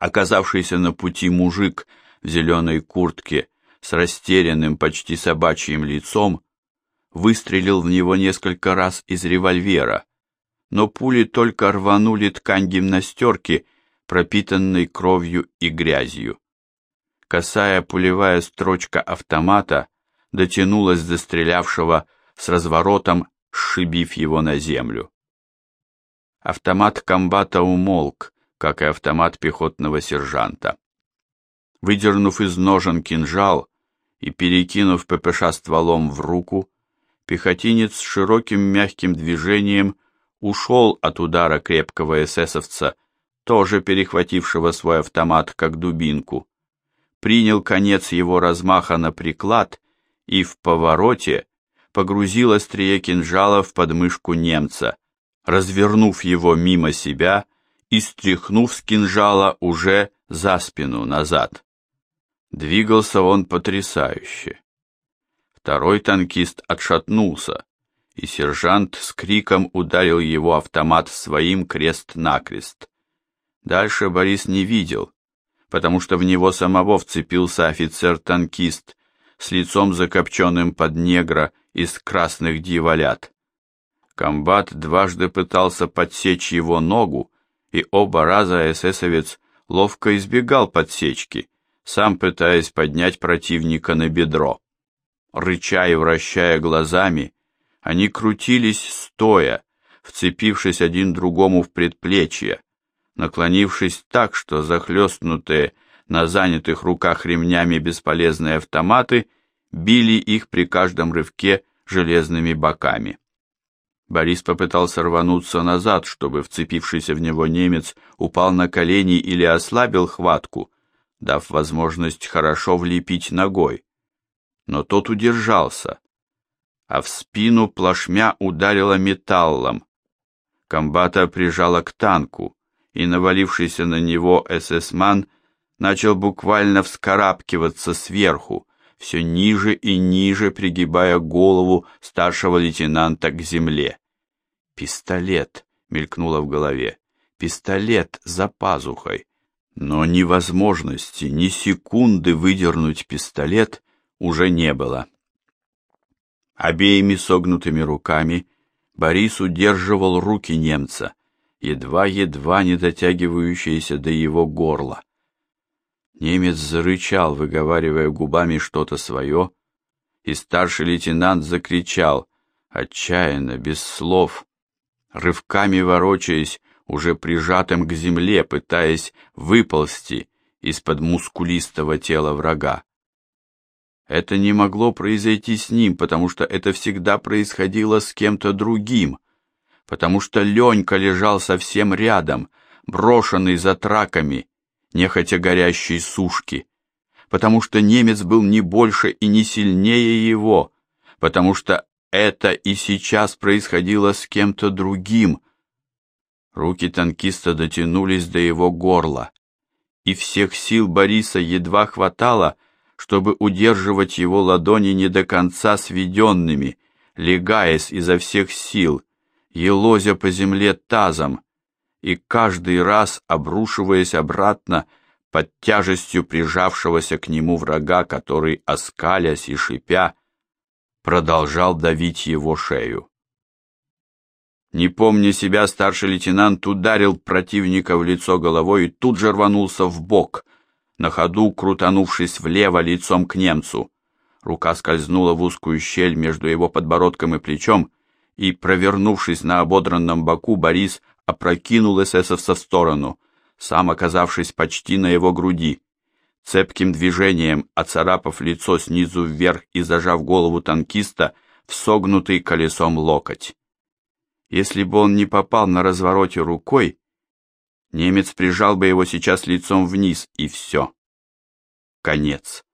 Оказавшийся на пути мужик в зеленой куртке с растерянным, почти собачьим лицом, выстрелил в него несколько раз из револьвера, но пули только рванули ткань гимнастерки, пропитанной кровью и грязью. Косая пулевая строчка автомата дотянулась до стрелявшего с разворотом, сшибив его на землю. Автомат комбата умолк, как и автомат пехотного сержанта. Выдернув из ножен кинжал и перекинув ППШ стволом в руку, пехотинец с широким мягким движением ушел от удара крепкого эсэсовца, тоже перехватившего свой автомат как дубинку, принял конец его размаха на приклад и в повороте погрузил острие кинжала в подмышку немца, развернув его мимо себя и стряхнув с кинжала уже за спину назад. Двигался он потрясающе. Второй танкист отшатнулся, и сержант с криком ударил его автомат своим крест-накрест. Дальше Борис не видел, потому что в него самого вцепился офицер-танкист с лицом закопченным под негра из красных дьяволят. Комбат дважды пытался подсечь его ногу, и оба раза эсэсовец ловко избегал подсечки, сам пытаясь поднять противника на бедро. Рыча и вращая глазами, они крутились стоя, вцепившись один другому в предплечье, наклонившись так, что захлестнутые на занятых руках ремнями бесполезные автоматы били их при каждом рывке железными боками. Борис попытался рвануться назад, чтобы вцепившийся в него немец упал на колени или ослабил хватку, дав возможность хорошо влепить ногой но тот удержался, а в спину плашмя ударило металлом. Комбата прижало к танку, и навалившийся на него эсэсман начал буквально вскарабкиваться сверху, все ниже и ниже пригибая голову старшего лейтенанта к земле. «Пистолет!» — мелькнуло в голове. «Пистолет за пазухой!» Но ни возможности, ни секунды выдернуть пистолет уже не было. Обеими согнутыми руками Борис удерживал руки немца, едва-едва не дотягивающиеся до его горла. Немец зарычал, выговаривая губами что-то свое, и старший лейтенант закричал, отчаянно, без слов, рывками ворочаясь, уже прижатым к земле, пытаясь выползти из-под мускулистого тела врага. Это не могло произойти с ним, потому что это всегда происходило с кем-то другим, потому что Ленька лежал совсем рядом, брошенный за траками, нехотя горящей сушки, потому что немец был не больше и не сильнее его, потому что это и сейчас происходило с кем-то другим. Руки танкиста дотянулись до его горла, и всех сил Бориса едва хватало, чтобы удерживать его ладони не до конца сведенными, легаясь изо всех сил, елозя по земле тазом, и каждый раз обрушиваясь обратно под тяжестью прижавшегося к нему врага, который, оскалясь и шипя, продолжал давить его шею. Не помня себя, старший лейтенант ударил противника в лицо головой и тут же рванулся в бок, на ходу крутанувшись влево лицом к немцу. Рука скользнула в узкую щель между его подбородком и плечом, и, провернувшись на ободранном боку, Борис опрокинул эсэсовца в сторону, сам оказавшись почти на его груди. Цепким движением, оцарапав лицо снизу вверх и зажав голову танкиста в согнутый колесом локоть. Если бы он не попал на развороте рукой, Немец прижал бы его сейчас лицом вниз, и все. Конец.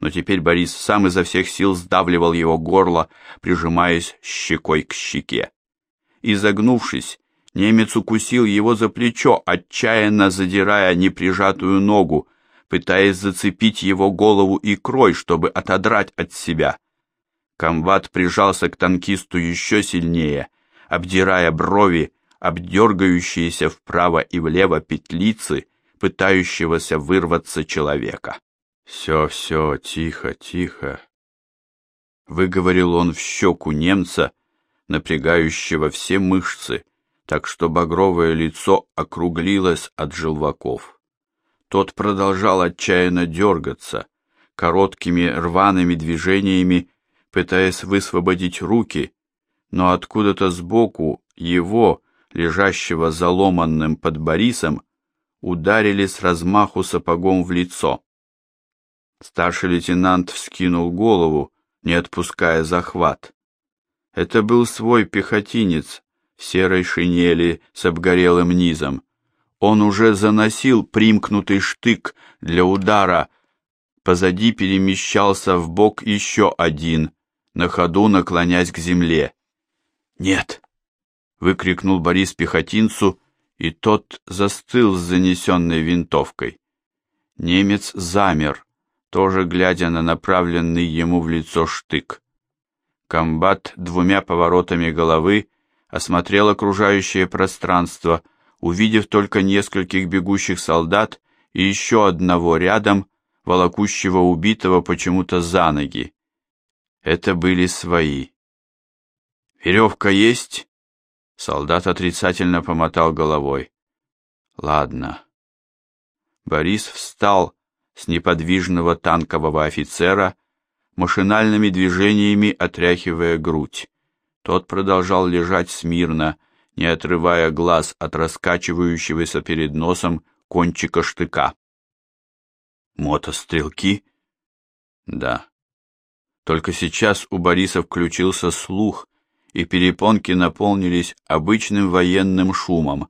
Но теперь Борис сам изо всех сил сдавливал его горло, прижимаясь щекой к щеке. Изогнувшись, немец укусил его за плечо, отчаянно задирая неприжатую ногу, пытаясь зацепить его голову икрой, чтобы отодрать от себя. Комбат прижался к танкисту еще сильнее, обдирая брови, обдергающиеся вправо и влево петлицы, пытающегося вырваться человека. «Все, все, тихо, тихо», — выговорил он в щеку немца, напрягающего все мышцы, так что багровое лицо округлилось от желваков. Тот продолжал отчаянно дергаться, короткими рваными движениями, пытаясь высвободить руки, но откуда-то сбоку его, лежащего заломанным под Борисом, ударили с размаху сапогом в лицо. Старший лейтенант вскинул голову, не отпуская захват. Это был свой пехотинец в серой шинели с обгорелым низом. Он уже заносил примкнутый штык для удара. Позади перемещался в бок еще один, на ходу наклонясь к земле. «Нет!» — выкрикнул Борис пехотинцу, и тот застыл с занесенной винтовкой. Немец замер, тоже глядя на направленный ему в лицо штык. Комбат двумя поворотами головы осмотрел окружающее пространство, увидев только нескольких бегущих солдат и еще одного рядом, волокущего убитого почему-то за ноги. Это были свои. «Веревка есть?» Солдат отрицательно помотал головой. «Ладно». Борис встал с неподвижного танкового офицера, машинальными движениями отряхивая грудь. Тот продолжал лежать смирно, не отрывая глаз от раскачивающегося перед носом кончика штыка. Мотострелки? Да. Только сейчас у Бориса включился слух, и перепонки наполнились обычным военным шумом,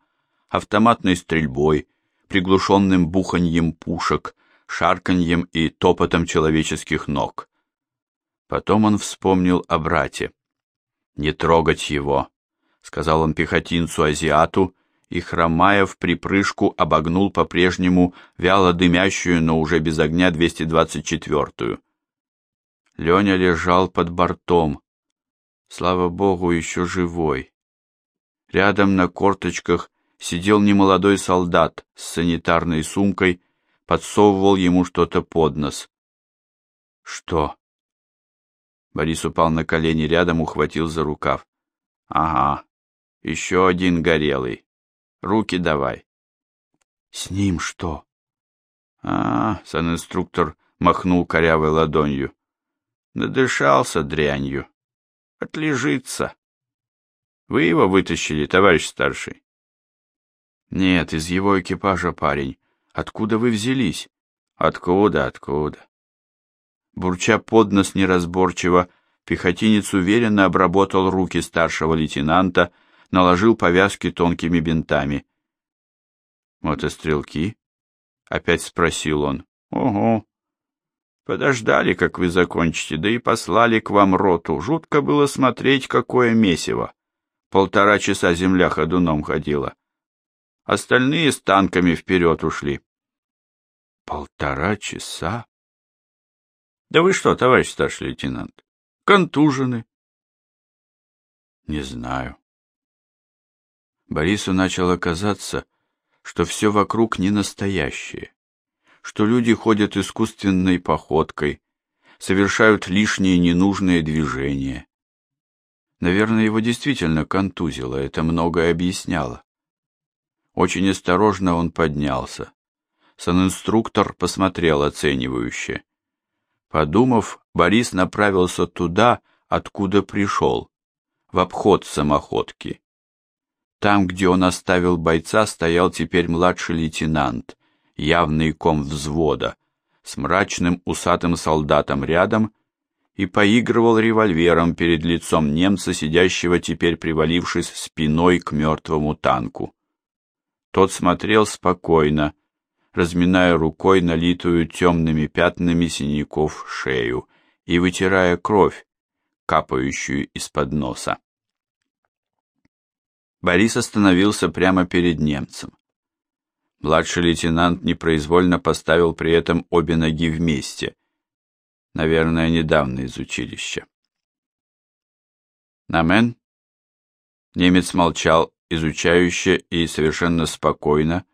автоматной стрельбой, приглушенным буханьем пушек, шарканьем и топотом человеческих ног. Потом он вспомнил о брате. «Не трогать его», — сказал он пехотинцу-азиату, и, хромая в припрыжку, обогнул по-прежнему вяло дымящую, но уже без огня 224-ю. Леня лежал под бортом, слава богу, еще живой. Рядом на корточках сидел немолодой солдат с санитарной сумкой, подсовывал ему что-то под нос. «Что?» Борис упал на колени рядом, ухватил за рукав. «Ага, еще один горелый. Руки давай». «С ним что?» «А, санинструктор махнул корявой ладонью. Надышался дрянью. Отлежится. Вы его вытащили, товарищ старший? Нет, из его экипажа парень. Откуда вы взялись? Откуда, откуда? Бурча под нос неразборчиво, пехотинец уверенно обработал руки старшего лейтенанта, наложил повязки тонкими бинтами. «Мотострелки?» — опять спросил он. «Ого, Подождали, как вы закончите, да и послали к вам роту. Жутко было смотреть, какое месиво. Полтора часа земля ходуном ходила. Остальные с танками вперед ушли. Полтора часа? Да вы что, товарищ старший лейтенант, контужены? Не знаю. Борису начало казаться, что все вокруг не настоящее что люди ходят искусственной походкой, совершают лишние ненужные движения. Наверное, его действительно контузило, это многое объясняло. Очень осторожно он поднялся. Санинструктор посмотрел оценивающе. Подумав, Борис направился туда, откуда пришел, в обход самоходки. Там, где он оставил бойца, стоял теперь младший лейтенант, явный ком взвода, с мрачным усатым солдатом рядом и поигрывал револьвером перед лицом немца, сидящего теперь привалившись спиной к мертвому танку. Тот смотрел спокойно, разминая рукой налитую темными пятнами синяков шею и вытирая кровь, капающую из-под носа. Борис остановился прямо перед немцем. Младший лейтенант непроизвольно поставил при этом обе ноги вместе. Наверное, недавно из училища. «Намен?» Немец молчал, изучающе и совершенно спокойно,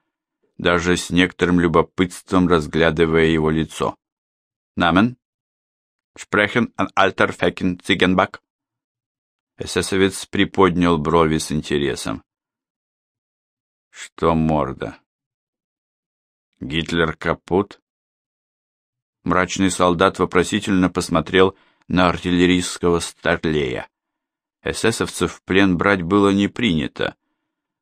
даже с некоторым любопытством разглядывая его лицо. «Намен? Sprechen an alter Фекин Зигенбак?» Эсэсовец приподнял брови с интересом. «Что морда? Гитлер капут?» Мрачный солдат вопросительно посмотрел на артиллерийского старлея. Эсэсовцев в плен брать было не принято,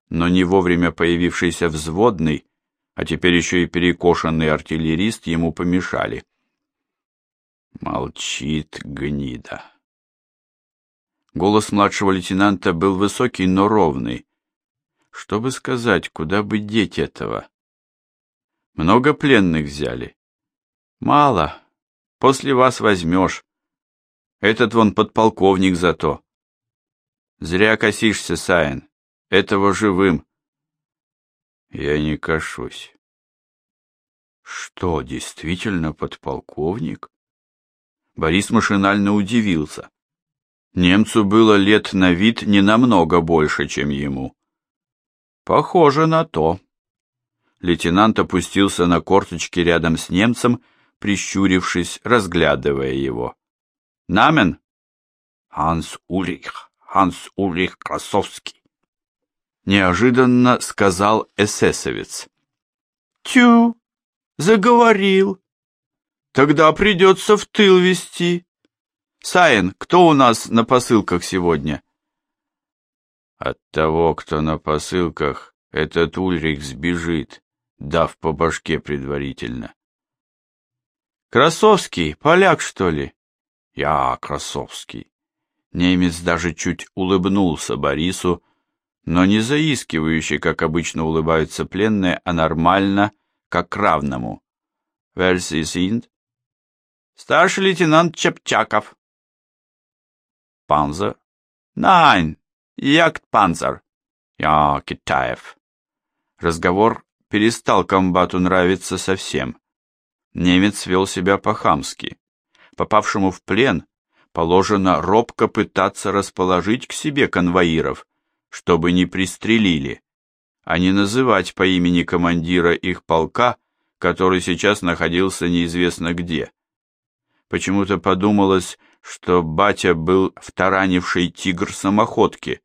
но не вовремя появившийся взводный, а теперь еще и перекошенный артиллерист ему помешали. Молчит гнида. Голос младшего лейтенанта был высокий, но ровный. Что бы сказать, куда бы деть этого? Много пленных взяли? Мало. После вас возьмешь. Этот вон подполковник зато. Зря косишься, Саин. Этого живым. Я не кашусь. Что, действительно подполковник? Борис машинально удивился. Немцу было лет на вид не намного больше, чем ему. Похоже на то. Лейтенант опустился на корточки рядом с немцем, прищурившись, разглядывая его. Намен? Ханс Ульрих. Ханс Ульрих Красовский. Неожиданно сказал эсэсовец. Тю, заговорил. Тогда придется в тыл вести. Саин, кто у нас на посылках сегодня? От того, кто на посылках, этот Ульрих сбежит, дав по башке предварительно. Красовский, поляк, что ли? Я Красовский. Немец даже чуть улыбнулся Борису, но не заискивающе, как обычно улыбаются пленные, а нормально, как равному. Версии синт? Старший лейтенант Чепчаков. Панзер? Найн, Ягд Панзер. Я Китаев. Разговор перестал комбату нравиться совсем. Немец вел себя по-хамски. Попавшему в плен положено робко пытаться расположить к себе конвоиров, чтобы не пристрелили, а не называть по имени командира их полка, который сейчас находился неизвестно где. Почему-то подумалось, что батя был втаранивший тигр самоходки,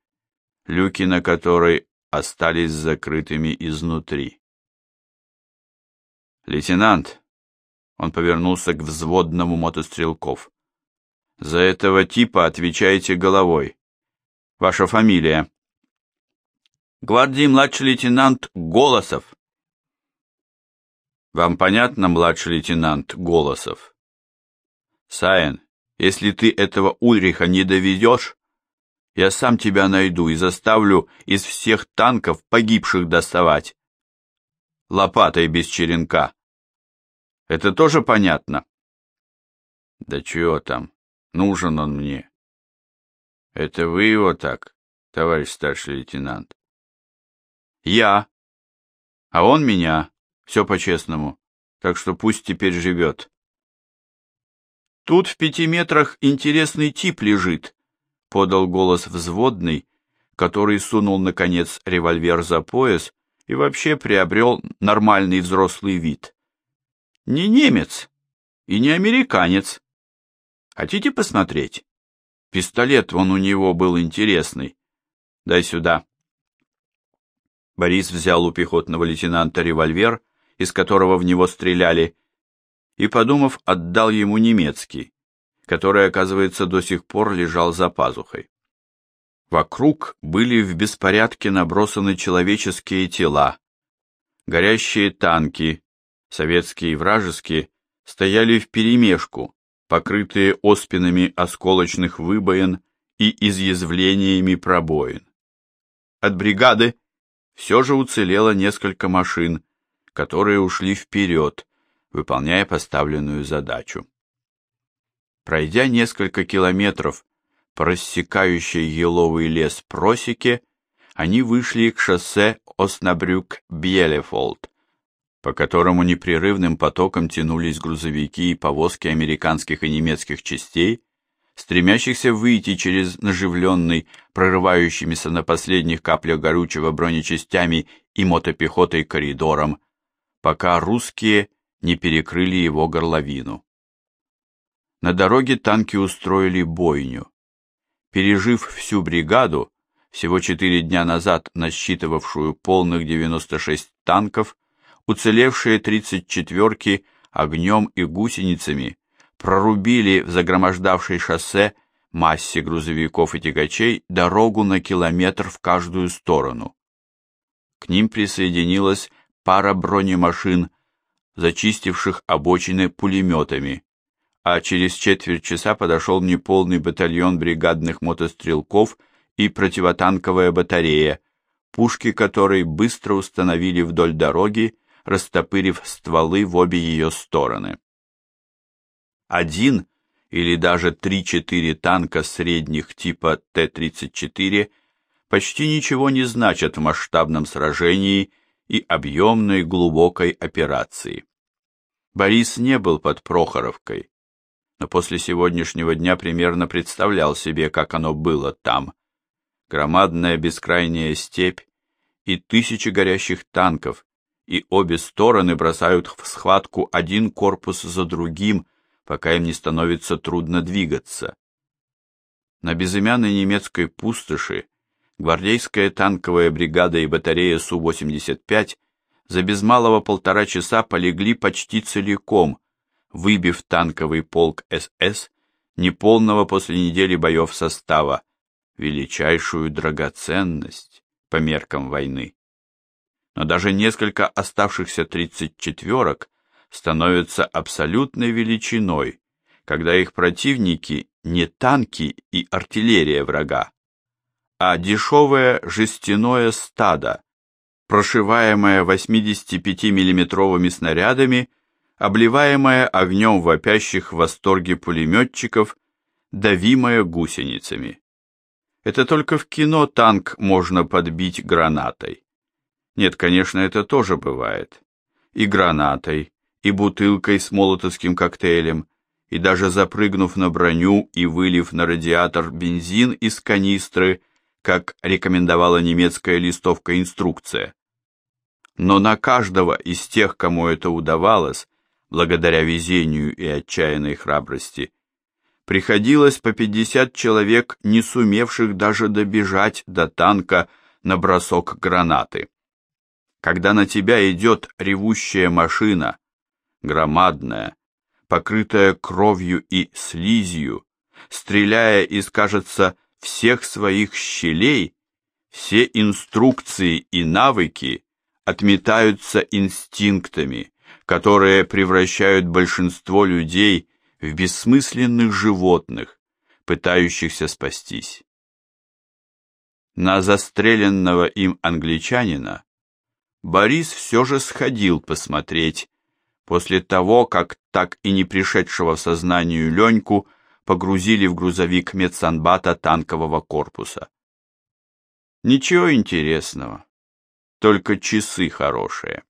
люки на которой остались закрытыми изнутри. «Лейтенант!» Он повернулся к взводному мотострелков. За этого типа отвечаете головой. Ваша фамилия? Гвардии младший лейтенант Голосов. Вам понятно, младший лейтенант Голосов? Саин, если ты этого Ульриха не доведешь, я сам тебя найду и заставлю из всех танков погибших доставать. Лопатой без черенка. Это тоже понятно? Да чего там? Нужен он мне. Это вы его так, товарищ старший лейтенант? Я. А он меня. Все по-честному. Так что пусть теперь живет. Тут в пяти метрах интересный тип лежит, подал голос взводный, который сунул, наконец, револьвер за пояс и вообще приобрел нормальный взрослый вид. Не немец и не американец, Хотите посмотреть? Пистолет вон у него был интересный. Дай сюда. Борис взял у пехотного лейтенанта револьвер, из которого в него стреляли, и, подумав, отдал ему немецкий, который, оказывается, до сих пор лежал за пазухой. Вокруг были в беспорядке набросаны человеческие тела. Горящие танки, советские и вражеские, стояли вперемешку, покрытые оспинами осколочных выбоин и изъязвлениями пробоин. От бригады все же уцелело несколько машин, которые ушли вперед, выполняя поставленную задачу. Пройдя несколько километров по рассекающей еловый лес просеке, они вышли к шоссе Оснабрюк-Бьелефолд, по которому непрерывным потоком тянулись грузовики и повозки американских и немецких частей, стремящихся выйти через наживленный, прорывающимися на последних каплях горючего бронечастями и мотопехотой коридором пока русские не перекрыли его горловину. На дороге танки устроили бойню. Пережив всю бригаду, всего четыре дня назад насчитывавшую полных 96 танков, уцелевшие 34-ки огнем и гусеницами прорубили в загромождавшей шоссе массе грузовиков и тягачей дорогу на километр в каждую сторону. К ним присоединилась пара бронемашин, зачистивших обочины пулеметами, а через четверть часа подошел неполный батальон бригадных мотострелков и противотанковая батарея, пушки которой быстро установили вдоль дороги, растопырив стволы в обе ее стороны. Один или даже 3-4 танка средних типа Т-34 почти ничего не значат в масштабном сражении и объемной глубокой операции. Борис не был под Прохоровкой, но после сегодняшнего дня примерно представлял себе, как оно было там. Громадная бескрайняя степь и тысячи горящих танков, и обе стороны бросают в схватку один корпус за другим, пока им не становится трудно двигаться. На безымянной немецкой пустоши гвардейская танковая бригада и батарея Су-85 за без малого полтора часа полегли почти целиком, выбив танковый полк СС неполного после недели боев состава, величайшую драгоценность по меркам войны. Но даже несколько оставшихся тридцать четверок становятся абсолютной величиной, когда их противники не танки и артиллерия врага, а дешевое жестяное стадо, прошиваемое 85-миллиметровыми снарядами, обливаемое огнем вопящих в восторге пулеметчиков, давимое гусеницами. Это только в кино танк можно подбить гранатой. Нет, конечно, это тоже бывает. И гранатой, и бутылкой с молотовским коктейлем, и даже запрыгнув на броню и вылив на радиатор бензин из канистры, как рекомендовала немецкая листовка-инструкция. Но на каждого из тех, кому это удавалось, благодаря везению и отчаянной храбрости, приходилось по 50 человек, не сумевших даже добежать до танка на бросок гранаты. Когда на тебя идет ревущая машина, громадная, покрытая кровью и слизью, стреляя из, кажется, всех своих щелей, все инструкции и навыки отметаются инстинктами, которые превращают большинство людей в бессмысленных животных, пытающихся спастись. На застреленного им англичанина Борис все же сходил посмотреть, после того, как так и не пришедшего в сознание Леньку погрузили в грузовик медсанбата танкового корпуса. Ничего интересного, только часы хорошие.